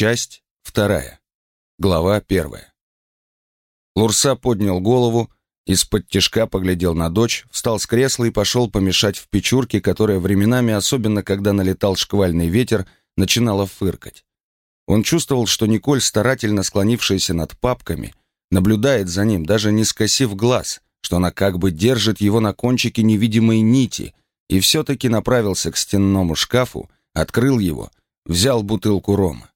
Часть вторая. Глава первая. Лурса поднял голову, из-под тишка поглядел на дочь, встал с кресла и пошел помешать в печурке, которая временами, особенно когда налетал шквальный ветер, начинала фыркать. Он чувствовал, что Николь, старательно склонившаяся над папками, наблюдает за ним, даже не скосив глаз, что она как бы держит его на кончике невидимой нити, и все-таки направился к стенному шкафу, открыл его, взял бутылку рома.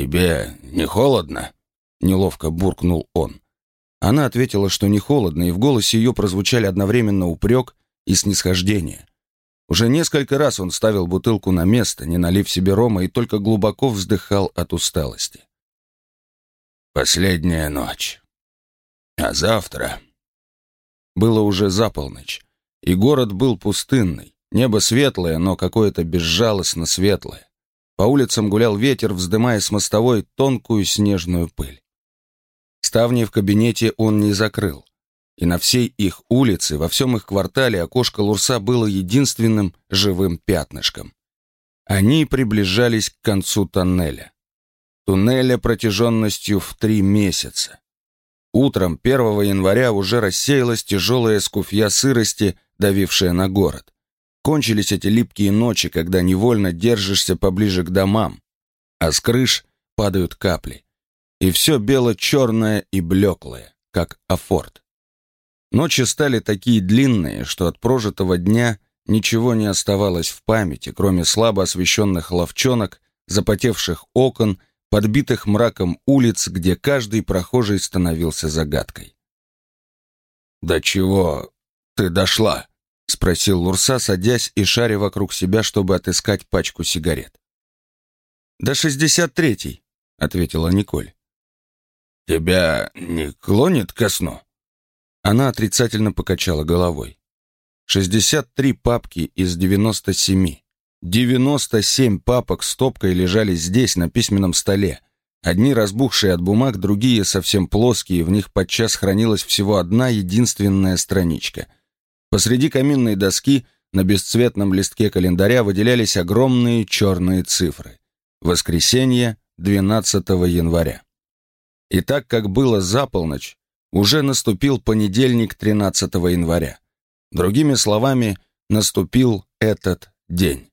«Тебе не холодно?» — неловко буркнул он. Она ответила, что не холодно, и в голосе ее прозвучали одновременно упрек и снисхождение. Уже несколько раз он ставил бутылку на место, не налив себе рома, и только глубоко вздыхал от усталости. «Последняя ночь. А завтра...» Было уже за полночь, и город был пустынный, небо светлое, но какое-то безжалостно светлое. По улицам гулял ветер, вздымая с мостовой тонкую снежную пыль. Ставни в кабинете он не закрыл. И на всей их улице, во всем их квартале окошко Лурса было единственным живым пятнышком. Они приближались к концу тоннеля. Туннеля протяженностью в три месяца. Утром 1 января уже рассеялась тяжелая скуфья сырости, давившая на город. Кончились эти липкие ночи, когда невольно держишься поближе к домам, а с крыш падают капли. И все бело-черное и блеклое, как афорт. Ночи стали такие длинные, что от прожитого дня ничего не оставалось в памяти, кроме слабо освещенных ловчонок, запотевших окон, подбитых мраком улиц, где каждый прохожий становился загадкой. «До чего ты дошла?» — спросил Лурса, садясь и шаря вокруг себя, чтобы отыскать пачку сигарет. «До шестьдесят третий», — ответила Николь. «Тебя не клонит ко сну?» Она отрицательно покачала головой. «Шестьдесят три папки из девяносто семи. Девяносто семь папок стопкой лежали здесь, на письменном столе. Одни разбухшие от бумаг, другие совсем плоские, в них подчас хранилась всего одна единственная страничка — Посреди каминной доски на бесцветном листке календаря выделялись огромные черные цифры. Воскресенье, 12 января. И так как было за полночь, уже наступил понедельник 13 января. Другими словами, наступил этот день.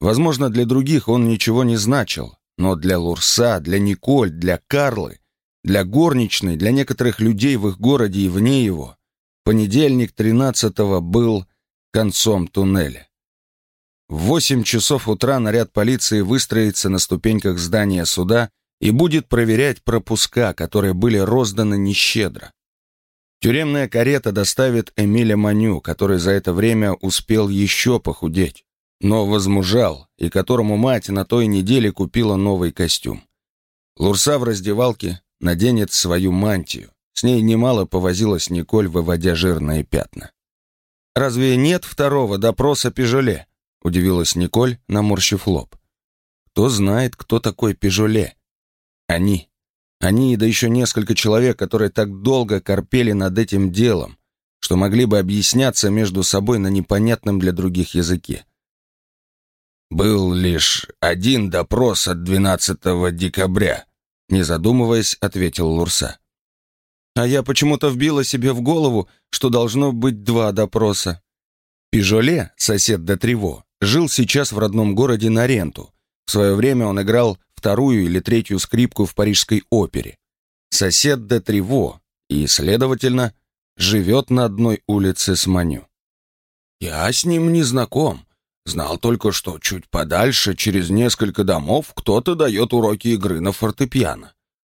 Возможно, для других он ничего не значил, но для Лурса, для Николь, для Карлы, для горничной, для некоторых людей в их городе и вне его, Понедельник 13-го был концом туннеля. В 8 часов утра наряд полиции выстроится на ступеньках здания суда и будет проверять пропуска, которые были розданы нещедро. Тюремная карета доставит Эмиля Маню, который за это время успел еще похудеть, но возмужал, и которому мать на той неделе купила новый костюм. Лурса в раздевалке наденет свою мантию. С ней немало повозилась Николь, выводя жирные пятна. «Разве нет второго допроса Пижоле?» — удивилась Николь, наморщив лоб. «Кто знает, кто такой Пижоле?» «Они. Они, да еще несколько человек, которые так долго корпели над этим делом, что могли бы объясняться между собой на непонятном для других языке. «Был лишь один допрос от 12 декабря», — не задумываясь, ответил Лурса. А я почему-то вбила себе в голову, что должно быть два допроса. Пижоле, сосед де Трево, жил сейчас в родном городе на ренту. В свое время он играл вторую или третью скрипку в парижской опере. Сосед де Трево и, следовательно, живет на одной улице с Маню. Я с ним не знаком. Знал только, что чуть подальше, через несколько домов, кто-то дает уроки игры на фортепиано.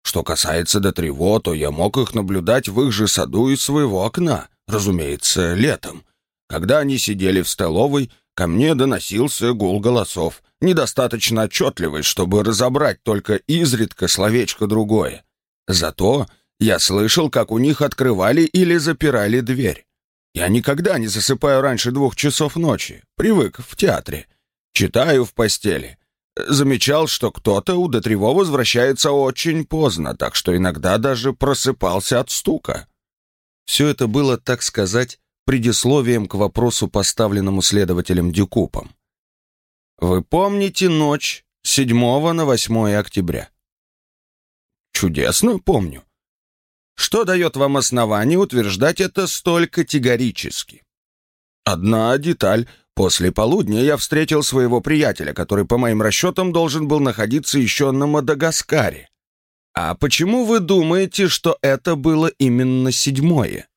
Что касается Детриво, то я мог их наблюдать в их же саду из своего окна, разумеется, летом. Когда они сидели в столовой, ко мне доносился гул голосов, недостаточно отчетливый, чтобы разобрать только изредка словечко другое. Зато я слышал, как у них открывали или запирали дверь. Я никогда не засыпаю раньше двух часов ночи, привык в театре. Читаю в постели, Замечал, что кто-то у Детрево возвращается очень поздно, так что иногда даже просыпался от стука. Все это было, так сказать, предисловием к вопросу, поставленному следователем Дюкупом. «Вы помните ночь 7 на 8 октября. Чудесно помню. Что дает вам основание утверждать это столь категорически? Одна деталь. После полудня я встретил своего приятеля, который, по моим расчетам, должен был находиться еще на Мадагаскаре. А почему вы думаете, что это было именно седьмое?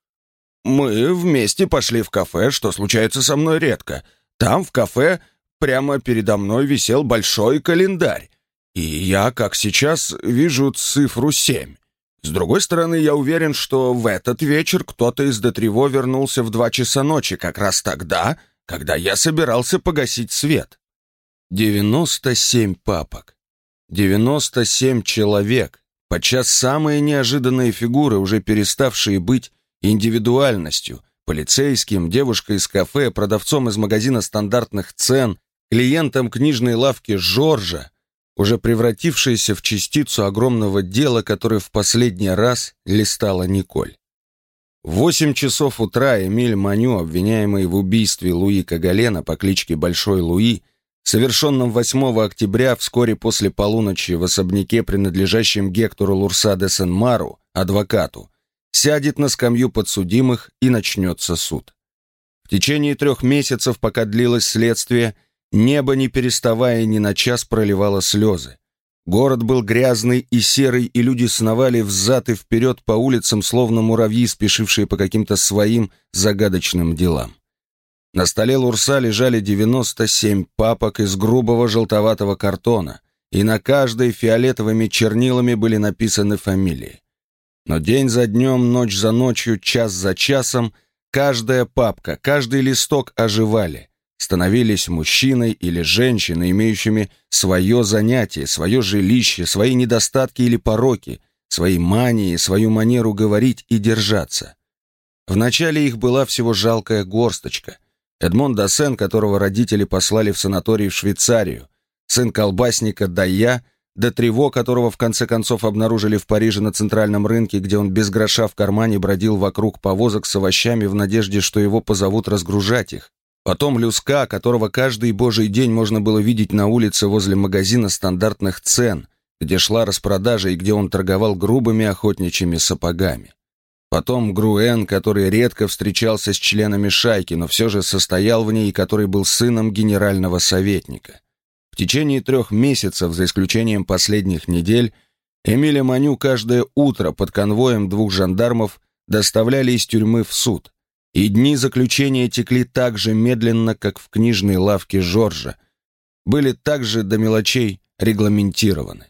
Мы вместе пошли в кафе, что случается со мной редко. Там, в кафе, прямо передо мной висел большой календарь. И я, как сейчас, вижу цифру семь. С другой стороны, я уверен, что в этот вечер кто-то из Детриво вернулся в два часа ночи, как раз тогда, когда я собирался погасить свет. 97 папок. 97 человек. Подчас самые неожиданные фигуры, уже переставшие быть индивидуальностью, полицейским, девушкой из кафе, продавцом из магазина стандартных цен, клиентом книжной лавки Жоржа, уже превратившаяся в частицу огромного дела, которое в последний раз листала Николь. В восемь часов утра Эмиль Маню, обвиняемый в убийстве Луи Кагалена по кличке Большой Луи, совершенном 8 октября вскоре после полуночи в особняке, принадлежащем Гектору Лурса де Сен-Мару, адвокату, сядет на скамью подсудимых и начнется суд. В течение трех месяцев, пока длилось следствие, Небо, не переставая ни на час, проливало слезы. Город был грязный и серый, и люди сновали взад и вперед по улицам, словно муравьи, спешившие по каким-то своим загадочным делам. На столе Лурса лежали 97 папок из грубого желтоватого картона, и на каждой фиолетовыми чернилами были написаны фамилии. Но день за днем, ночь за ночью, час за часом, каждая папка, каждый листок оживали, становились мужчиной или женщиной, имеющими свое занятие, свое жилище, свои недостатки или пороки, свои мании, свою манеру говорить и держаться. Вначале их была всего жалкая горсточка. Эдмон Досен, которого родители послали в санаторий в Швейцарию, сын колбасника Дая, до Трево, которого в конце концов обнаружили в Париже на центральном рынке, где он без гроша в кармане бродил вокруг повозок с овощами в надежде, что его позовут разгружать их. Потом Люска, которого каждый божий день можно было видеть на улице возле магазина стандартных цен, где шла распродажа и где он торговал грубыми охотничьими сапогами. Потом Груэн, который редко встречался с членами шайки, но все же состоял в ней и который был сыном генерального советника. В течение трех месяцев, за исключением последних недель, Эмиля Маню каждое утро под конвоем двух жандармов доставляли из тюрьмы в суд, и дни заключения текли так же медленно, как в книжной лавке Жоржа, были также до мелочей регламентированы.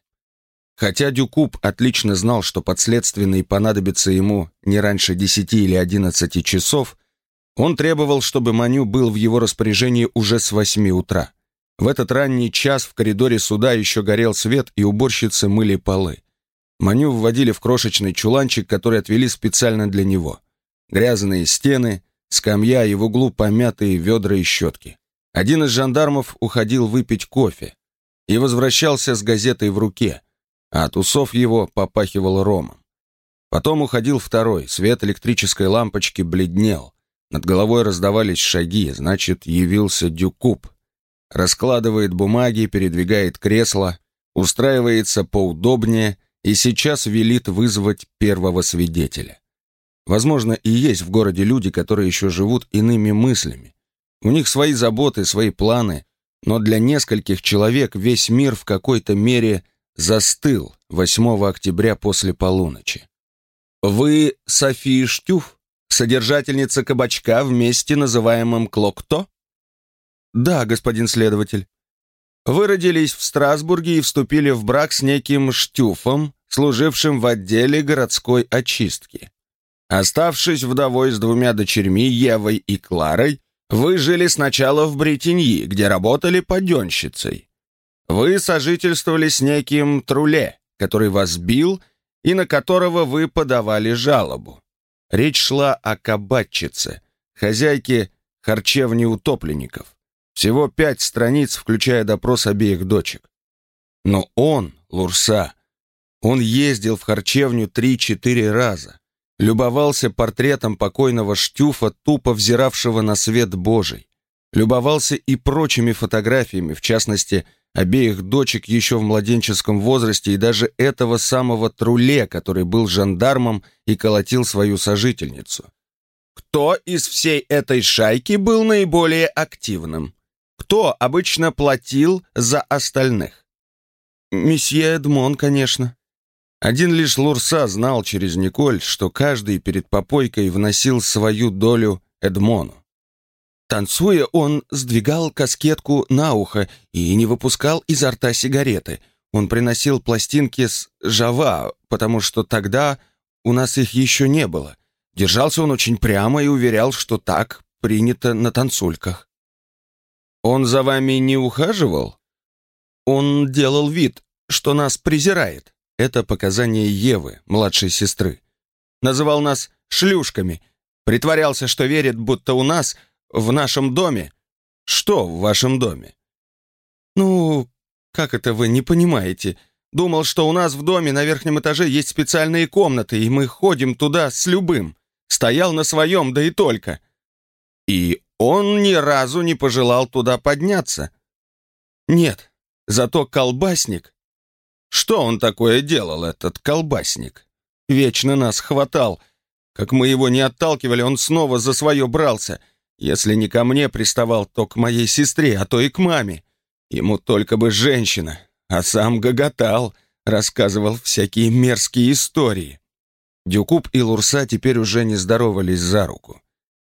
Хотя Дюкуб отлично знал, что подследственный понадобится ему не раньше 10 или 11 часов, он требовал, чтобы Маню был в его распоряжении уже с 8 утра. В этот ранний час в коридоре суда еще горел свет, и уборщицы мыли полы. Маню вводили в крошечный чуланчик, который отвели специально для него – Грязные стены, скамья и в углу помятые ведра и щетки. Один из жандармов уходил выпить кофе и возвращался с газетой в руке, а от усов его попахивал ромом. Потом уходил второй, свет электрической лампочки бледнел. Над головой раздавались шаги, значит, явился Дюкуб. Раскладывает бумаги, передвигает кресло, устраивается поудобнее и сейчас велит вызвать первого свидетеля. Возможно, и есть в городе люди, которые еще живут иными мыслями. У них свои заботы, свои планы, но для нескольких человек весь мир в какой-то мере застыл 8 октября после полуночи. Вы София Штюф, содержательница кабачка в месте, называемом Клокто? Да, господин следователь. Вы родились в Страсбурге и вступили в брак с неким Штюфом, служившим в отделе городской очистки. Оставшись вдовой с двумя дочерьми, Евой и Кларой, вы жили сначала в Бретеньи, где работали паденщицей. Вы сожительствовали с неким Труле, который вас бил и на которого вы подавали жалобу. Речь шла о кабачице, хозяйке харчевни утопленников. Всего пять страниц, включая допрос обеих дочек. Но он, Лурса, он ездил в харчевню три-четыре раза любовался портретом покойного Штюфа, тупо взиравшего на свет Божий, любовался и прочими фотографиями, в частности, обеих дочек еще в младенческом возрасте и даже этого самого Труле, который был жандармом и колотил свою сожительницу. Кто из всей этой шайки был наиболее активным? Кто обычно платил за остальных? Месье Эдмон, конечно. Один лишь Лурса знал через Николь, что каждый перед попойкой вносил свою долю Эдмону. Танцуя, он сдвигал каскетку на ухо и не выпускал изо рта сигареты. Он приносил пластинки с «Жава», потому что тогда у нас их еще не было. Держался он очень прямо и уверял, что так принято на танцульках. «Он за вами не ухаживал?» «Он делал вид, что нас презирает». Это показание Евы, младшей сестры. Называл нас шлюшками. Притворялся, что верит, будто у нас — в нашем доме. Что в вашем доме? Ну, как это вы не понимаете? Думал, что у нас в доме на верхнем этаже есть специальные комнаты, и мы ходим туда с любым. Стоял на своем, да и только. И он ни разу не пожелал туда подняться. Нет, зато колбасник. Что он такое делал, этот колбасник? Вечно нас хватал. Как мы его не отталкивали, он снова за свое брался — если не ко мне приставал, то к моей сестре, а то и к маме. Ему только бы женщина, а сам гоготал, рассказывал всякие мерзкие истории. Дюкуб и Лурса теперь уже не здоровались за руку.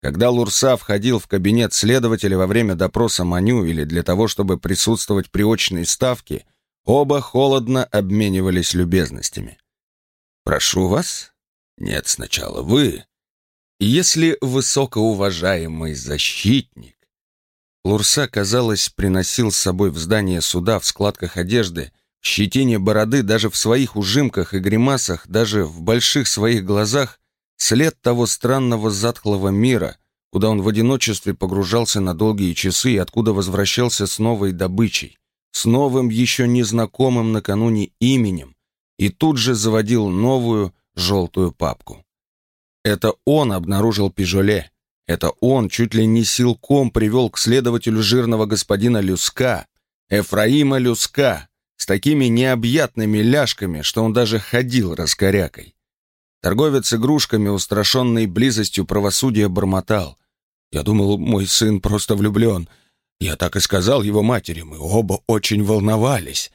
Когда Лурса входил в кабинет следователя во время допроса Маню или для того, чтобы присутствовать при очной ставке, оба холодно обменивались любезностями. «Прошу вас?» «Нет, сначала вы», если высокоуважаемый защитник... Лурса, казалось, приносил с собой в здание суда в складках одежды, в щетине бороды, даже в своих ужимках и гримасах, даже в больших своих глазах, след того странного затхлого мира, куда он в одиночестве погружался на долгие часы и откуда возвращался с новой добычей, с новым еще незнакомым накануне именем, и тут же заводил новую желтую папку. Это он обнаружил Пижоле. Это он чуть ли не силком привел к следователю жирного господина Люска, Эфраима Люска, с такими необъятными ляжками, что он даже ходил раскорякой. Торговец игрушками, устрашенный близостью правосудия, бормотал. «Я думал, мой сын просто влюблен. Я так и сказал его матери, мы оба очень волновались».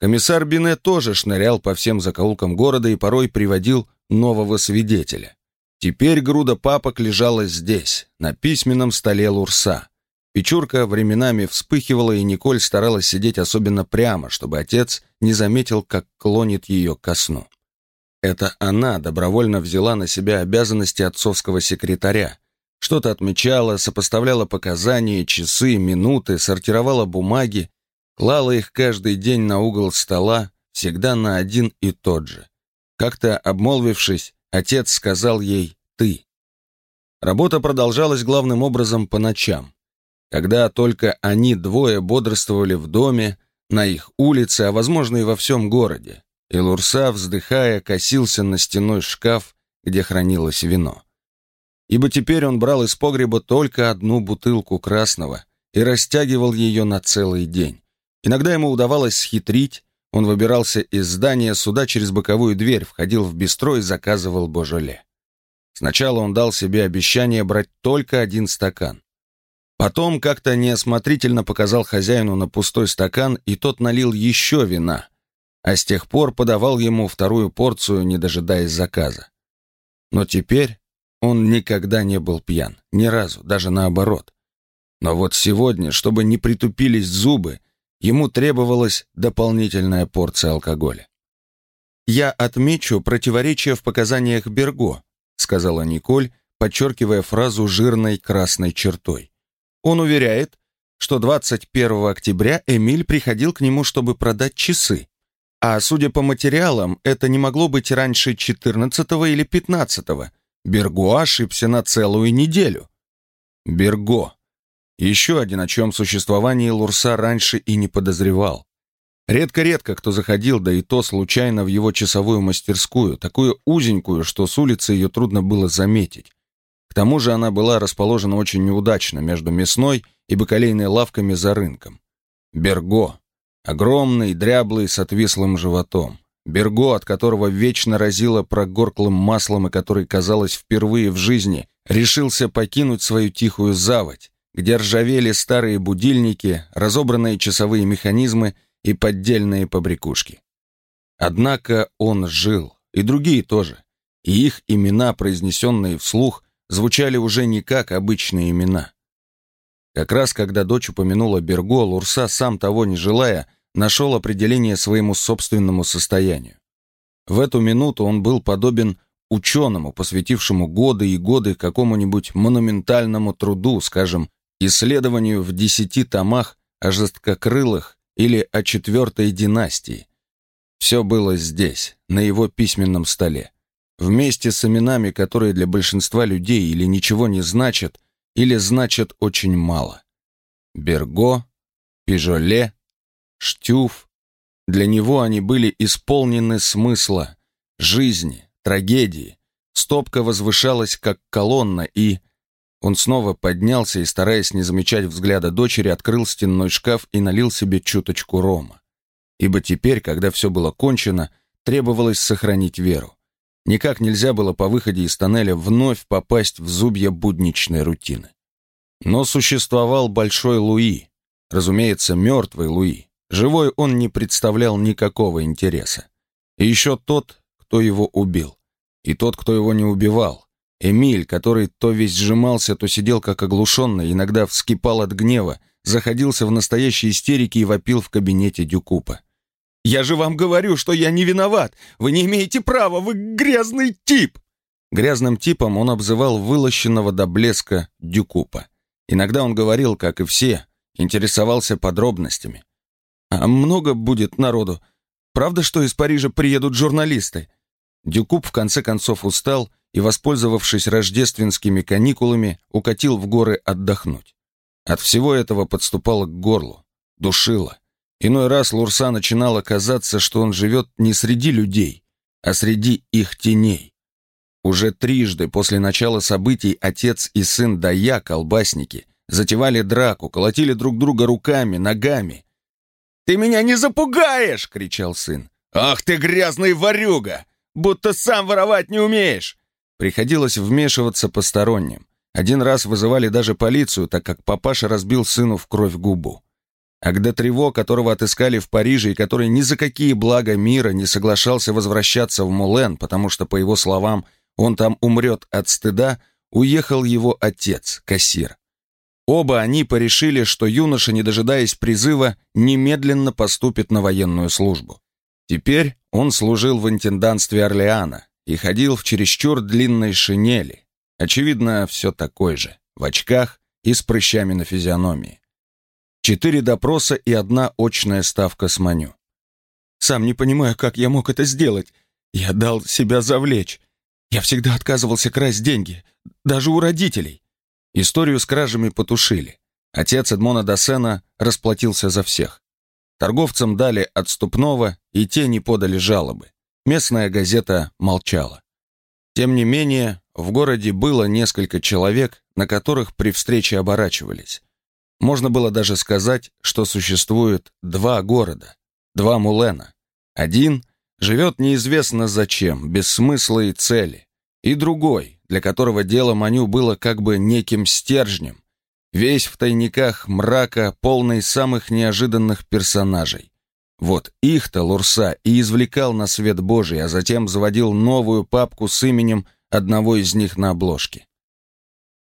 Комиссар Бине тоже шнырял по всем закоулкам города и порой приводил нового свидетеля. Теперь груда папок лежала здесь, на письменном столе Лурса. Печурка временами вспыхивала, и Николь старалась сидеть особенно прямо, чтобы отец не заметил, как клонит ее ко сну. Это она добровольно взяла на себя обязанности отцовского секретаря. Что-то отмечала, сопоставляла показания, часы, минуты, сортировала бумаги, клала их каждый день на угол стола, всегда на один и тот же. Как-то обмолвившись, Отец сказал ей «ты». Работа продолжалась главным образом по ночам, когда только они двое бодрствовали в доме, на их улице, а возможно и во всем городе, и Лурса, вздыхая, косился на стеной шкаф, где хранилось вино. Ибо теперь он брал из погреба только одну бутылку красного и растягивал ее на целый день. Иногда ему удавалось схитрить, он выбирался из здания суда через боковую дверь, входил в бистро и заказывал божоле. Сначала он дал себе обещание брать только один стакан. Потом как-то неосмотрительно показал хозяину на пустой стакан, и тот налил еще вина, а с тех пор подавал ему вторую порцию, не дожидаясь заказа. Но теперь он никогда не был пьян, ни разу, даже наоборот. Но вот сегодня, чтобы не притупились зубы, Ему требовалась дополнительная порция алкоголя. «Я отмечу противоречие в показаниях Берго», сказала Николь, подчеркивая фразу жирной красной чертой. Он уверяет, что 21 октября Эмиль приходил к нему, чтобы продать часы. А судя по материалам, это не могло быть раньше 14 или 15 -го. Берго ошибся на целую неделю. Берго. Еще один, о чем существовании Лурса раньше и не подозревал. Редко-редко кто заходил, да и то случайно в его часовую мастерскую, такую узенькую, что с улицы ее трудно было заметить. К тому же она была расположена очень неудачно между мясной и бакалейной лавками за рынком. Берго. Огромный, дряблый, с отвислым животом. Берго, от которого вечно разило прогорклым маслом и который, казалось, впервые в жизни решился покинуть свою тихую заводь, где ржавели старые будильники, разобранные часовые механизмы и поддельные побрякушки. Однако он жил, и другие тоже, и их имена, произнесенные вслух, звучали уже не как обычные имена. Как раз когда дочь упомянула Берго, Лурса, сам того не желая, нашел определение своему собственному состоянию. В эту минуту он был подобен ученому, посвятившему годы и годы какому-нибудь монументальному труду, скажем, исследованию в десяти томах о жесткокрылых или о четвертой династии. Все было здесь, на его письменном столе. Вместе с именами, которые для большинства людей или ничего не значат, или значат очень мало. Берго, Пижоле, Штюф. Для него они были исполнены смысла, жизни, трагедии. Стопка возвышалась, как колонна, и... Он снова поднялся и, стараясь не замечать взгляда дочери, открыл стенной шкаф и налил себе чуточку рома. Ибо теперь, когда все было кончено, требовалось сохранить веру. Никак нельзя было по выходе из тоннеля вновь попасть в зубья будничной рутины. Но существовал Большой Луи, разумеется, мертвый Луи. Живой он не представлял никакого интереса. И еще тот, кто его убил. И тот, кто его не убивал. Эмиль, который то весь сжимался, то сидел как оглушенный, иногда вскипал от гнева, заходился в настоящей истерике и вопил в кабинете Дюкупа. «Я же вам говорю, что я не виноват! Вы не имеете права! Вы грязный тип!» Грязным типом он обзывал вылощенного до блеска Дюкупа. Иногда он говорил, как и все, интересовался подробностями. А много будет народу. Правда, что из Парижа приедут журналисты? Дюкуб в конце концов устал и, воспользовавшись рождественскими каникулами, укатил в горы отдохнуть. От всего этого подступало к горлу, душило. Иной раз Лурса начинало казаться, что он живет не среди людей, а среди их теней. Уже трижды после начала событий отец и сын Дая, колбасники, затевали драку, колотили друг друга руками, ногами, «Ты меня не запугаешь!» — кричал сын. «Ах ты грязный ворюга! Будто сам воровать не умеешь!» Приходилось вмешиваться посторонним. Один раз вызывали даже полицию, так как папаша разбил сыну в кровь губу. А когда Трево, которого отыскали в Париже и который ни за какие блага мира не соглашался возвращаться в Мулен, потому что, по его словам, он там умрет от стыда, уехал его отец, кассир. Оба они порешили, что юноша, не дожидаясь призыва, немедленно поступит на военную службу. Теперь он служил в интендантстве Орлеана и ходил в чересчур длинной шинели. Очевидно, все такой же, в очках и с прыщами на физиономии. Четыре допроса и одна очная ставка с Маню. «Сам не понимаю, как я мог это сделать. Я дал себя завлечь. Я всегда отказывался красть деньги, даже у родителей. Историю с кражами потушили. Отец Эдмона Досена расплатился за всех. Торговцам дали отступного, и те не подали жалобы. Местная газета молчала. Тем не менее, в городе было несколько человек, на которых при встрече оборачивались. Можно было даже сказать, что существует два города, два Мулена. Один живет неизвестно зачем, без смысла и цели, и другой, для которого дело Маню было как бы неким стержнем, весь в тайниках мрака, полный самых неожиданных персонажей. Вот их-то Лурса и извлекал на свет Божий, а затем заводил новую папку с именем одного из них на обложке.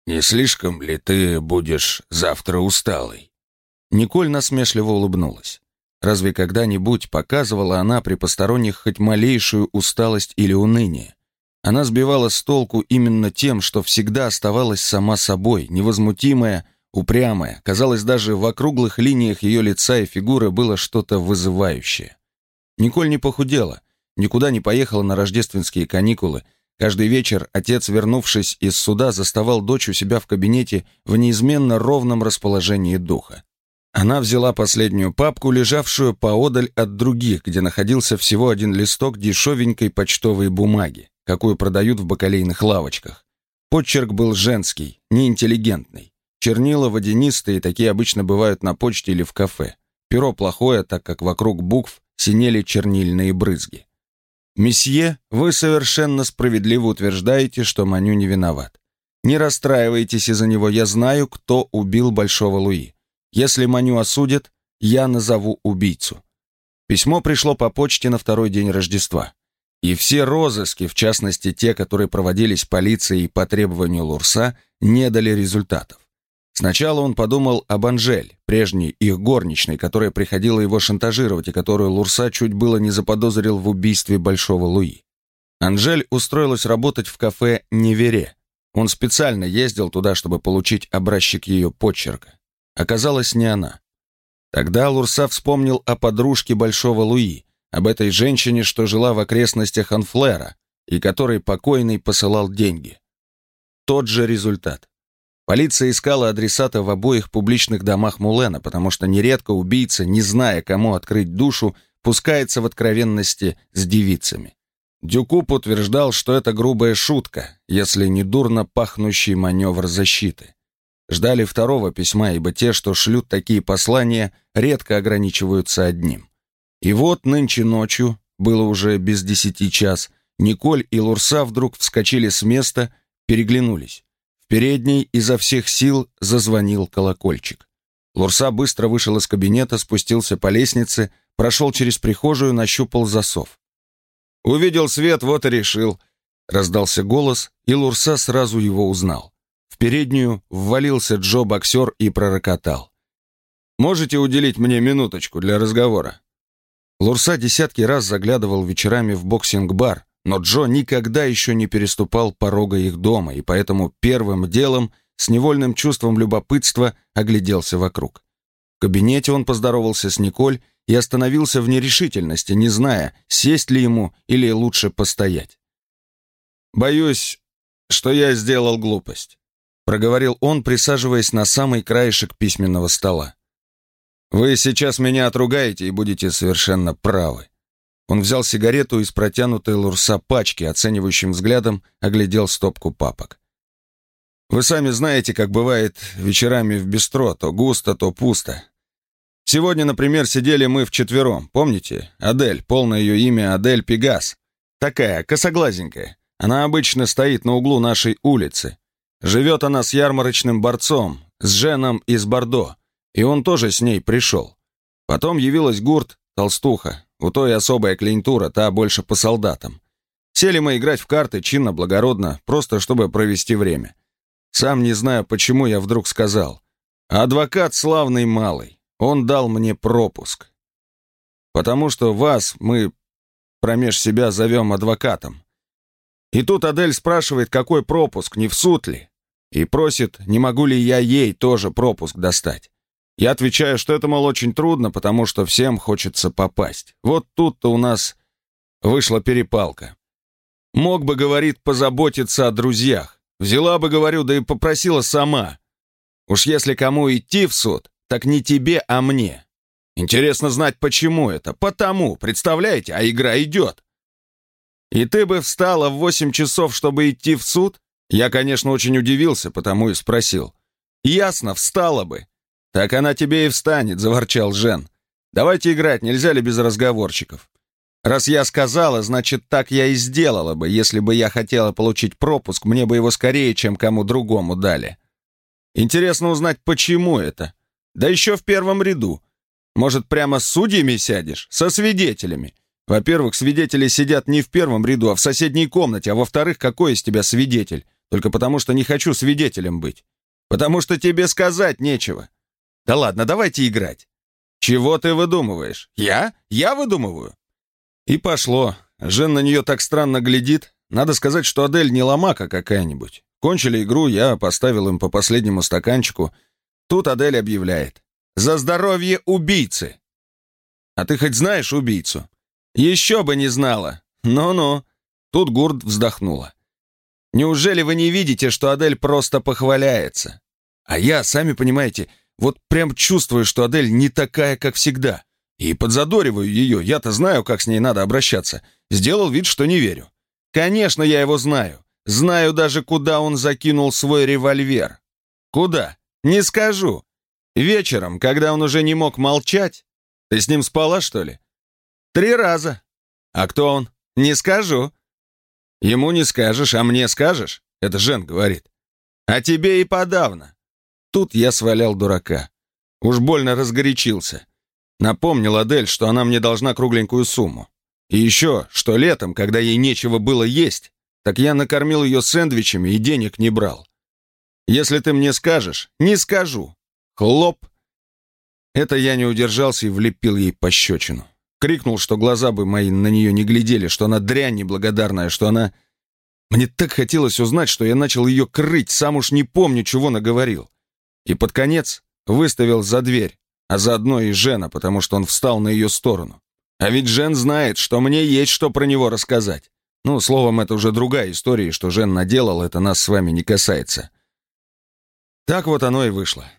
«Не слишком ли ты будешь завтра усталый?» Николь насмешливо улыбнулась. Разве когда-нибудь показывала она при посторонних хоть малейшую усталость или уныние? Она сбивала с толку именно тем, что всегда оставалась сама собой, невозмутимая, упрямая. Казалось, даже в округлых линиях ее лица и фигуры было что-то вызывающее. Николь не похудела, никуда не поехала на рождественские каникулы. Каждый вечер отец, вернувшись из суда, заставал дочь у себя в кабинете в неизменно ровном расположении духа. Она взяла последнюю папку, лежавшую поодаль от других, где находился всего один листок дешевенькой почтовой бумаги какую продают в бакалейных лавочках. Подчерк был женский, неинтеллигентный. Чернила водянистые, такие обычно бывают на почте или в кафе. Перо плохое, так как вокруг букв синели чернильные брызги. «Месье, вы совершенно справедливо утверждаете, что Маню не виноват. Не расстраивайтесь из-за него, я знаю, кто убил Большого Луи. Если Маню осудят, я назову убийцу». Письмо пришло по почте на второй день Рождества. И все розыски, в частности те, которые проводились полицией по требованию Лурса, не дали результатов. Сначала он подумал об Анжель, прежней их горничной, которая приходила его шантажировать и которую Лурса чуть было не заподозрил в убийстве Большого Луи. Анжель устроилась работать в кафе «Невере». Он специально ездил туда, чтобы получить образчик ее почерка. Оказалось, не она. Тогда Лурса вспомнил о подружке Большого Луи, об этой женщине, что жила в окрестностях Анфлера и которой покойный посылал деньги. Тот же результат. Полиция искала адресата в обоих публичных домах Мулена, потому что нередко убийца, не зная, кому открыть душу, пускается в откровенности с девицами. Дюкуп утверждал, что это грубая шутка, если не дурно пахнущий маневр защиты. Ждали второго письма, ибо те, что шлют такие послания, редко ограничиваются одним. И вот нынче ночью, было уже без десяти час, Николь и Лурса вдруг вскочили с места, переглянулись передней изо всех сил зазвонил колокольчик. Лурса быстро вышел из кабинета, спустился по лестнице, прошел через прихожую, нащупал засов. «Увидел свет, вот и решил», — раздался голос, и Лурса сразу его узнал. В переднюю ввалился Джо-боксер и пророкотал. «Можете уделить мне минуточку для разговора?» Лурса десятки раз заглядывал вечерами в боксинг-бар, но Джо никогда еще не переступал порога их дома, и поэтому первым делом с невольным чувством любопытства огляделся вокруг. В кабинете он поздоровался с Николь и остановился в нерешительности, не зная, сесть ли ему или лучше постоять. «Боюсь, что я сделал глупость», — проговорил он, присаживаясь на самый краешек письменного стола. «Вы сейчас меня отругаете и будете совершенно правы. Он взял сигарету из протянутой лурса пачки, оценивающим взглядом оглядел стопку папок. «Вы сами знаете, как бывает вечерами в бистро, то густо, то пусто. Сегодня, например, сидели мы вчетвером, помните? Адель, полное ее имя Адель Пегас. Такая, косоглазенькая. Она обычно стоит на углу нашей улицы. Живет она с ярмарочным борцом, с Женом из Бордо, и он тоже с ней пришел. Потом явилась Гурт, толстуха, у той особая клиентура, та больше по солдатам. Сели мы играть в карты чинно, благородно, просто чтобы провести время. Сам не знаю, почему я вдруг сказал. Адвокат славный малый, он дал мне пропуск. Потому что вас мы промеж себя зовем адвокатом. И тут Адель спрашивает, какой пропуск, не в суд ли? И просит, не могу ли я ей тоже пропуск достать. Я отвечаю, что это, мол, очень трудно, потому что всем хочется попасть. Вот тут-то у нас вышла перепалка. Мог бы, говорит, позаботиться о друзьях. Взяла бы, говорю, да и попросила сама. Уж если кому идти в суд, так не тебе, а мне. Интересно знать, почему это. Потому, представляете, а игра идет. И ты бы встала в восемь часов, чтобы идти в суд? Я, конечно, очень удивился, потому и спросил. Ясно, встала бы. «Так она тебе и встанет», — заворчал Жен. «Давайте играть, нельзя ли без разговорчиков? Раз я сказала, значит, так я и сделала бы. Если бы я хотела получить пропуск, мне бы его скорее, чем кому другому дали. Интересно узнать, почему это? Да еще в первом ряду. Может, прямо с судьями сядешь? Со свидетелями? Во-первых, свидетели сидят не в первом ряду, а в соседней комнате, а во-вторых, какой из тебя свидетель? Только потому, что не хочу свидетелем быть. Потому что тебе сказать нечего. Да ладно, давайте играть. Чего ты выдумываешь? Я? Я выдумываю? И пошло. Жен на нее так странно глядит. Надо сказать, что Адель не ломака какая-нибудь. Кончили игру, я поставил им по последнему стаканчику. Тут Адель объявляет. «За здоровье убийцы!» «А ты хоть знаешь убийцу?» «Еще бы не знала!» «Ну-ну!» Тут Гурд вздохнула. «Неужели вы не видите, что Адель просто похваляется?» «А я, сами понимаете, вот прям чувствую, что Адель не такая, как всегда. И подзадориваю ее, я-то знаю, как с ней надо обращаться. Сделал вид, что не верю. Конечно, я его знаю. Знаю даже, куда он закинул свой револьвер. Куда? Не скажу. Вечером, когда он уже не мог молчать, Ты с ним спала, что ли? Три раза. А кто он? Не скажу. Ему не скажешь, а мне скажешь? Это Жен говорит. А тебе и подавно. Тут я свалял дурака. Уж больно разгорячился. Напомнил Адель, что она мне должна кругленькую сумму. И еще, что летом, когда ей нечего было есть, так я накормил ее сэндвичами и денег не брал. Если ты мне скажешь, не скажу. Хлоп. Это я не удержался и влепил ей пощечину. Крикнул, что глаза бы мои на нее не глядели, что она дрянь неблагодарная, что она... Мне так хотелось узнать, что я начал ее крыть, сам уж не помню, чего наговорил. И под конец выставил за дверь, а заодно и Жена, потому что он встал на ее сторону. А ведь Жен знает, что мне есть что про него рассказать. Ну, словом, это уже другая история, что Жен наделал, это нас с вами не касается. Так вот оно и вышло.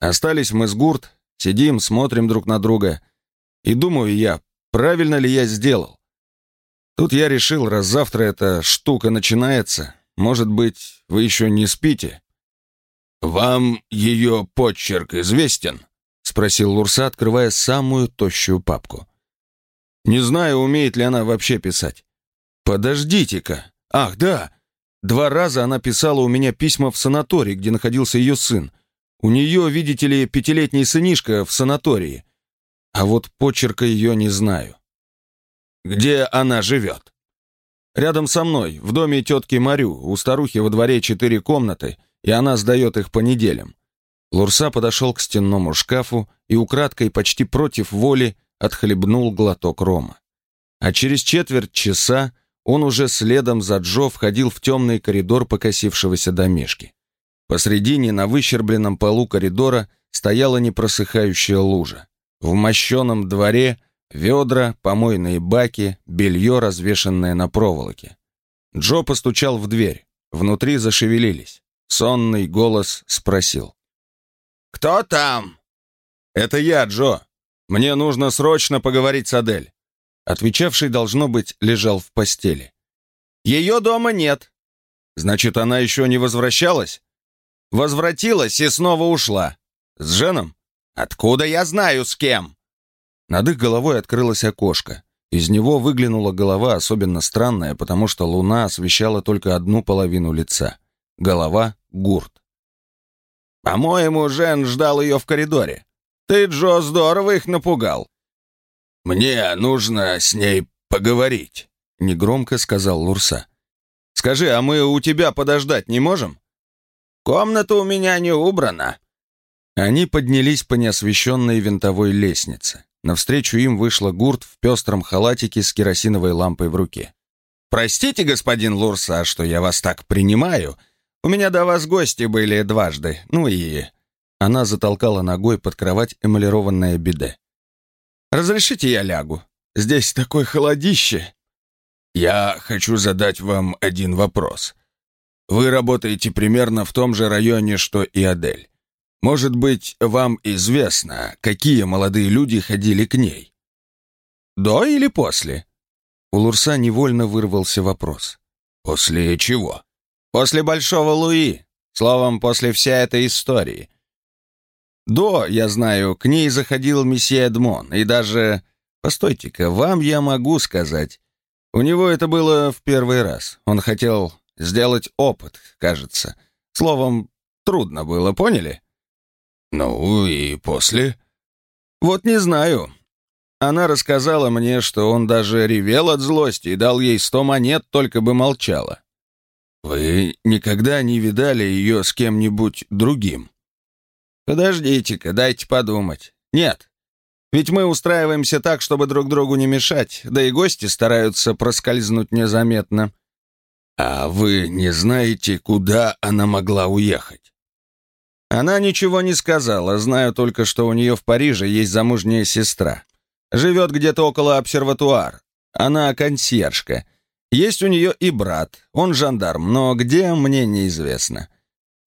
Остались мы с Гурт, сидим, смотрим друг на друга. И думаю я, правильно ли я сделал. Тут я решил, раз завтра эта штука начинается, может быть, вы еще не спите. «Вам ее почерк известен?» — спросил Лурса, открывая самую тощую папку. Не знаю, умеет ли она вообще писать. Подождите-ка. Ах, да. Два раза она писала у меня письма в санаторий, где находился ее сын. У нее, видите ли, пятилетний сынишка в санатории. А вот почерка ее не знаю. Где она живет? Рядом со мной, в доме тетки Марю. У старухи во дворе четыре комнаты, и она сдает их по неделям. Лурса подошел к стенному шкафу и украдкой, почти против воли, отхлебнул глоток рома. А через четверть часа он уже следом за Джо входил в темный коридор покосившегося домишки. Посредине на выщербленном полу коридора стояла непросыхающая лужа. В мощеном дворе ведра, помойные баки, белье, развешанное на проволоке. Джо постучал в дверь. Внутри зашевелились. Сонный голос спросил. «Кто там?» «Это я, Джо», «Мне нужно срочно поговорить с Адель». Отвечавший, должно быть, лежал в постели. «Ее дома нет». «Значит, она еще не возвращалась?» «Возвратилась и снова ушла». «С Женом?» «Откуда я знаю, с кем?» Над их головой открылось окошко. Из него выглянула голова, особенно странная, потому что луна освещала только одну половину лица. Голова — гурт. «По-моему, Жен ждал ее в коридоре. Ты, Джо, здорово их напугал». «Мне нужно с ней поговорить», — негромко сказал Лурса. «Скажи, а мы у тебя подождать не можем?» «Комната у меня не убрана». Они поднялись по неосвещенной винтовой лестнице. Навстречу им вышла гурт в пестром халатике с керосиновой лампой в руке. «Простите, господин Лурса, что я вас так принимаю. У меня до вас гости были дважды, ну и она затолкала ногой под кровать эмалированное биде. «Разрешите я лягу? Здесь такое холодище!» «Я хочу задать вам один вопрос. Вы работаете примерно в том же районе, что и Адель. Может быть, вам известно, какие молодые люди ходили к ней?» «До или после?» У Лурса невольно вырвался вопрос. «После чего?» «После Большого Луи. Словом, после всей этой истории. До, я знаю, к ней заходил месье Эдмон, и даже... Постойте-ка, вам я могу сказать. У него это было в первый раз. Он хотел сделать опыт, кажется. Словом, трудно было, поняли? Ну и после? Вот не знаю. Она рассказала мне, что он даже ревел от злости и дал ей сто монет, только бы молчала. Вы никогда не видали ее с кем-нибудь другим? «Подождите-ка, дайте подумать. Нет. Ведь мы устраиваемся так, чтобы друг другу не мешать, да и гости стараются проскользнуть незаметно». «А вы не знаете, куда она могла уехать?» Она ничего не сказала, знаю только, что у нее в Париже есть замужняя сестра. Живет где-то около обсерватуар. Она консьержка. Есть у нее и брат, он жандарм, но где, мне неизвестно.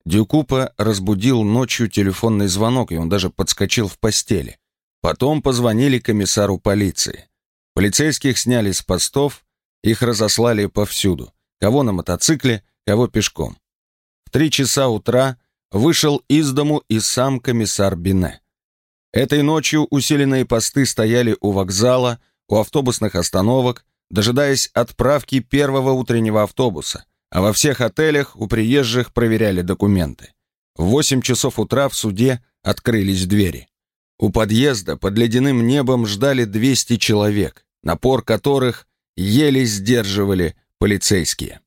Дюкупа разбудил ночью телефонный звонок, и он даже подскочил в постели. Потом позвонили комиссару полиции. Полицейских сняли с постов, их разослали повсюду. Кого на мотоцикле, кого пешком. В три часа утра вышел из дому и сам комиссар Бине. Этой ночью усиленные посты стояли у вокзала, у автобусных остановок, дожидаясь отправки первого утреннего автобуса, а во всех отелях у приезжих проверяли документы. В 8 часов утра в суде открылись двери. У подъезда под ледяным небом ждали 200 человек, напор которых еле сдерживали полицейские.